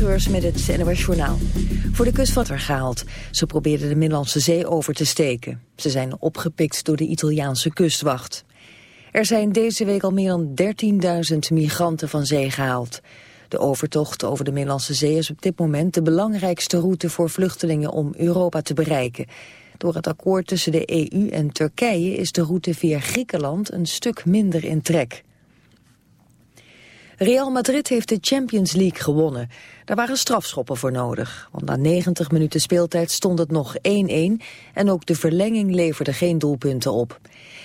Met het NOS. Voor de kust er gehaald. Ze probeerden de Middellandse Zee over te steken. Ze zijn opgepikt door de Italiaanse kustwacht. Er zijn deze week al meer dan 13.000 migranten van zee gehaald. De overtocht over de Middellandse Zee is op dit moment de belangrijkste route voor vluchtelingen om Europa te bereiken. Door het akkoord tussen de EU en Turkije is de route via Griekenland een stuk minder in trek. Real Madrid heeft de Champions League gewonnen. Daar waren strafschoppen voor nodig. Want na 90 minuten speeltijd stond het nog 1-1... en ook de verlenging leverde geen doelpunten op.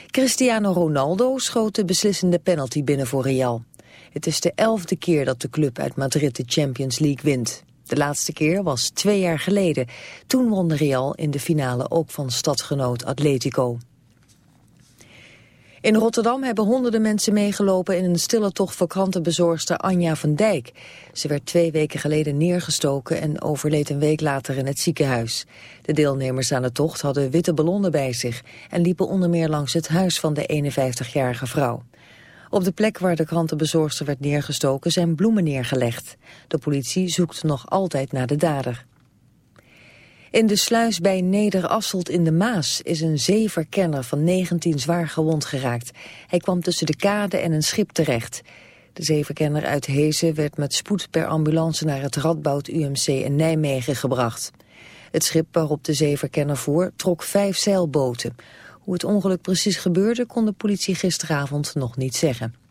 Cristiano Ronaldo schoot de beslissende penalty binnen voor Real. Het is de elfde keer dat de club uit Madrid de Champions League wint. De laatste keer was twee jaar geleden. Toen won Real in de finale ook van stadgenoot Atletico. In Rotterdam hebben honderden mensen meegelopen in een stille tocht voor krantenbezorgster Anja van Dijk. Ze werd twee weken geleden neergestoken en overleed een week later in het ziekenhuis. De deelnemers aan de tocht hadden witte ballonnen bij zich en liepen onder meer langs het huis van de 51-jarige vrouw. Op de plek waar de krantenbezorgster werd neergestoken zijn bloemen neergelegd. De politie zoekt nog altijd naar de dader. In de sluis bij Nederasselt in de Maas is een zeeverkenner van 19 zwaar gewond geraakt. Hij kwam tussen de kade en een schip terecht. De zeeverkenner uit Hezen werd met spoed per ambulance naar het Radboud UMC in Nijmegen gebracht. Het schip waarop de zeeverkenner voer trok vijf zeilboten. Hoe het ongeluk precies gebeurde kon de politie gisteravond nog niet zeggen.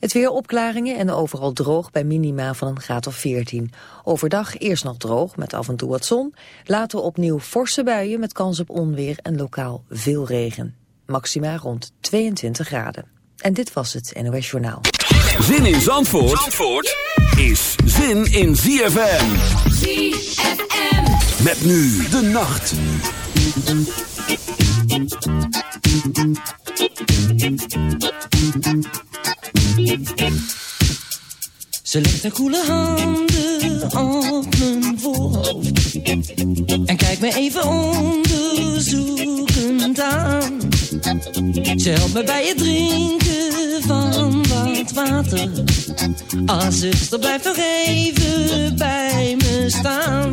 Het weer opklaringen en overal droog bij minima van een graad of 14. Overdag eerst nog droog met af en toe wat zon. Later opnieuw forse buien met kans op onweer en lokaal veel regen. Maxima rond 22 graden. En dit was het NOS Journaal. Zin in Zandvoort, Zandvoort is zin in ZFM. ZFM. Met nu de nacht. Ze legt haar koele handen op mijn voorhoofd En kijkt me even onderzoekend aan. Ze helpt me bij het drinken van wat water. Ah zuster, blijf nog even bij me staan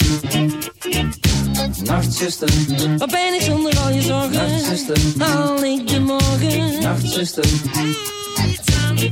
Nachtzuster, wat ben ik zonder al je zorgen? Nachtzuster, haal ik de morgen? Nachtzuster, iets aan de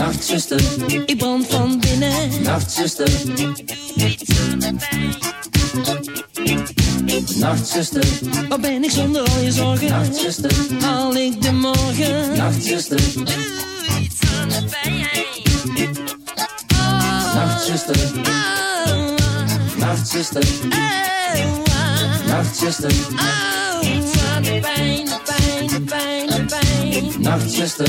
Nachtzuster, ik brand van binnen. Nachtzuster, ik doe Nachtzuster, waar ben ik zonder al je zorgen? Nachtzuster, haal ik de morgen? Nachtzuster, doe iets aan de pijn. Nacht Nachtzuster, oh. Nachtzuster, oh. Nachtzuster, oh. iets pijn, pijn, pijn, pijn. Nachtzuster.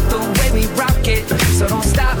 so don't stop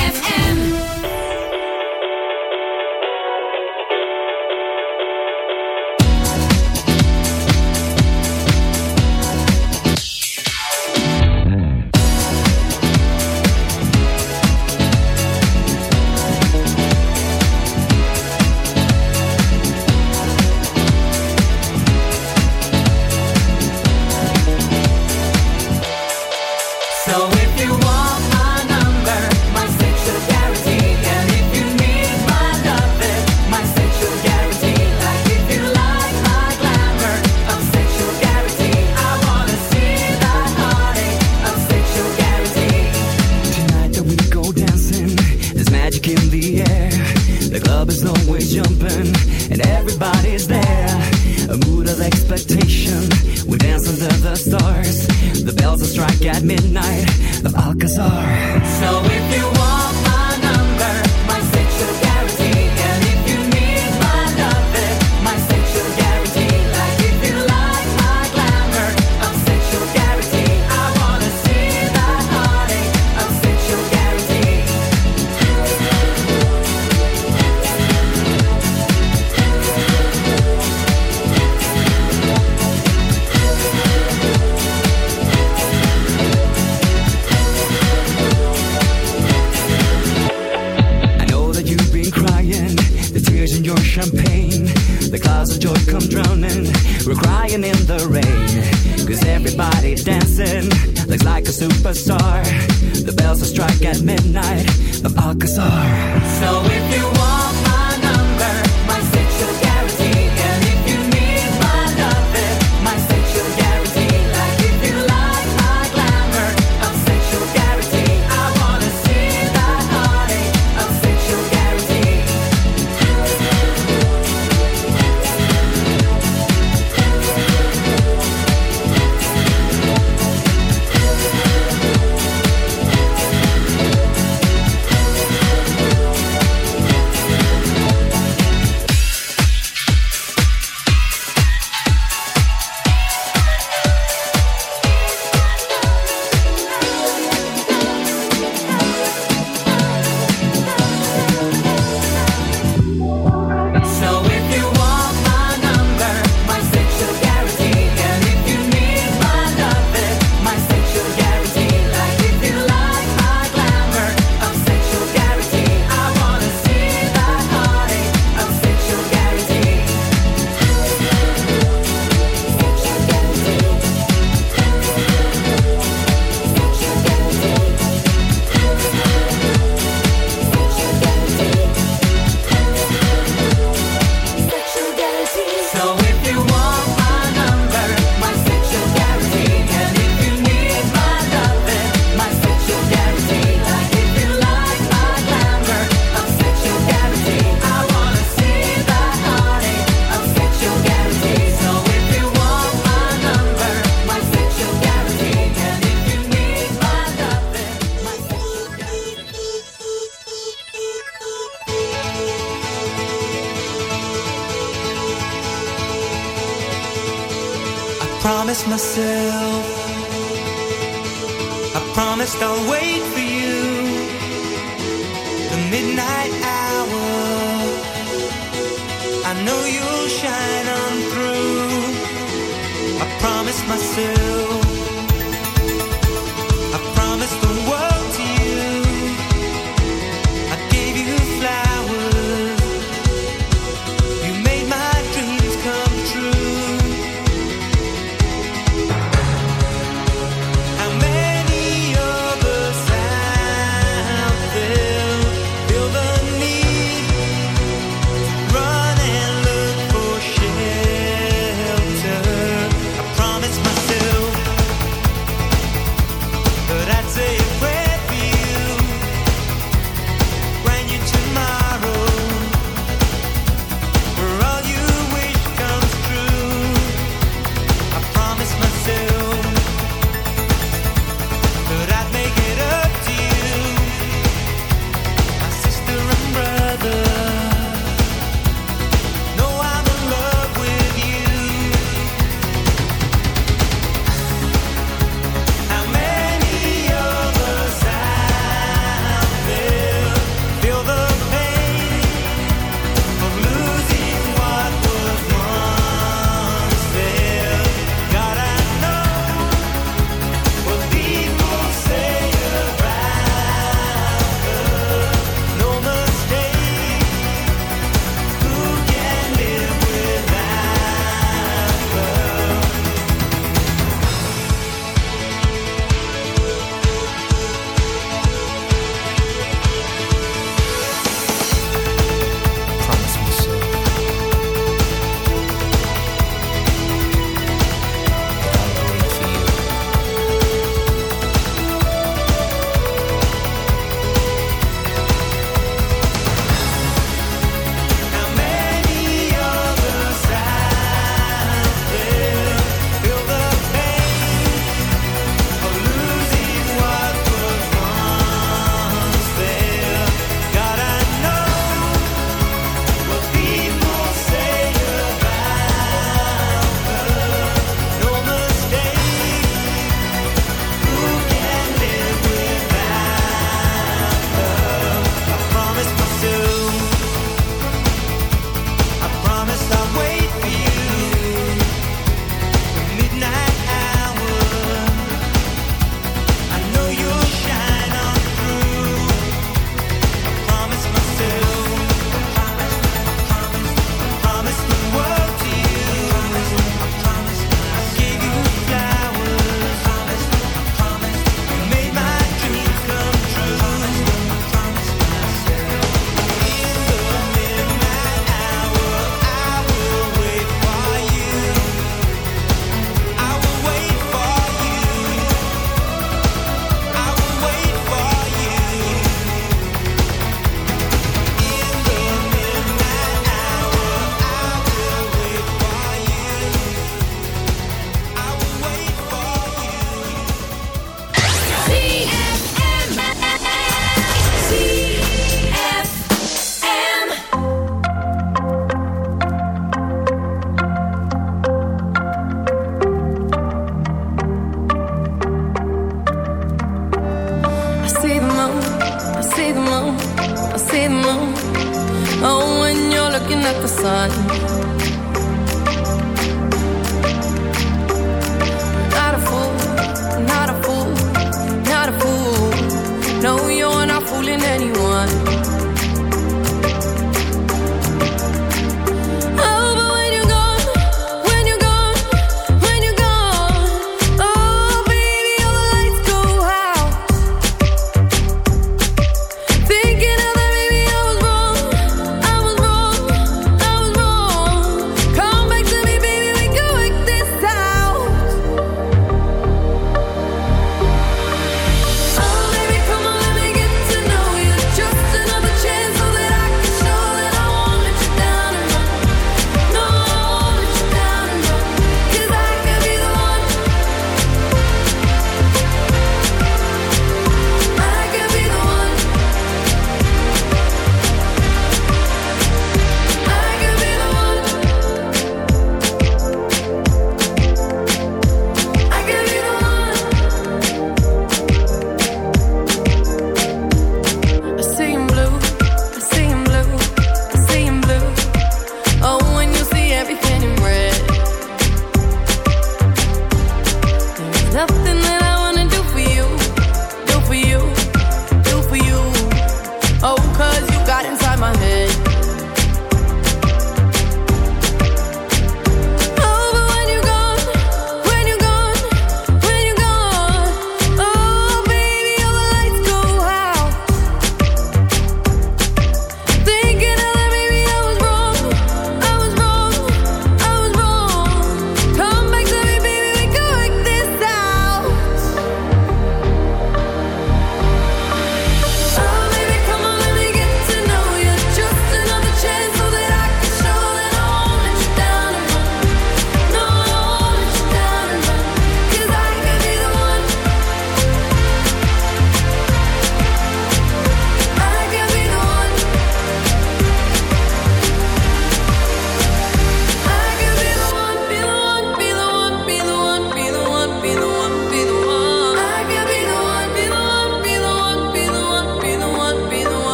club is always jumping and everybody's there. A mood of expectation. We dance under the stars. The bells will strike at midnight of Alcazar. So if you want.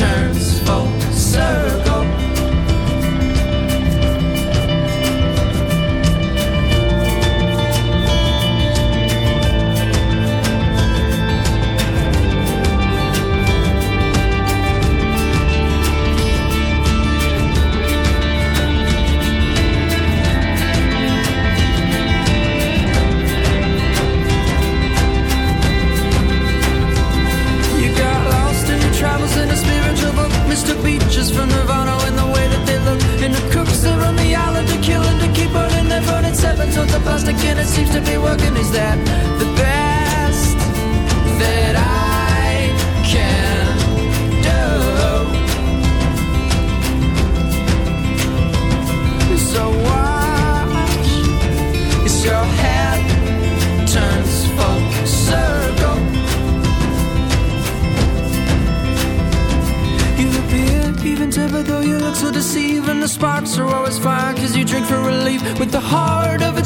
turns full circle.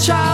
child.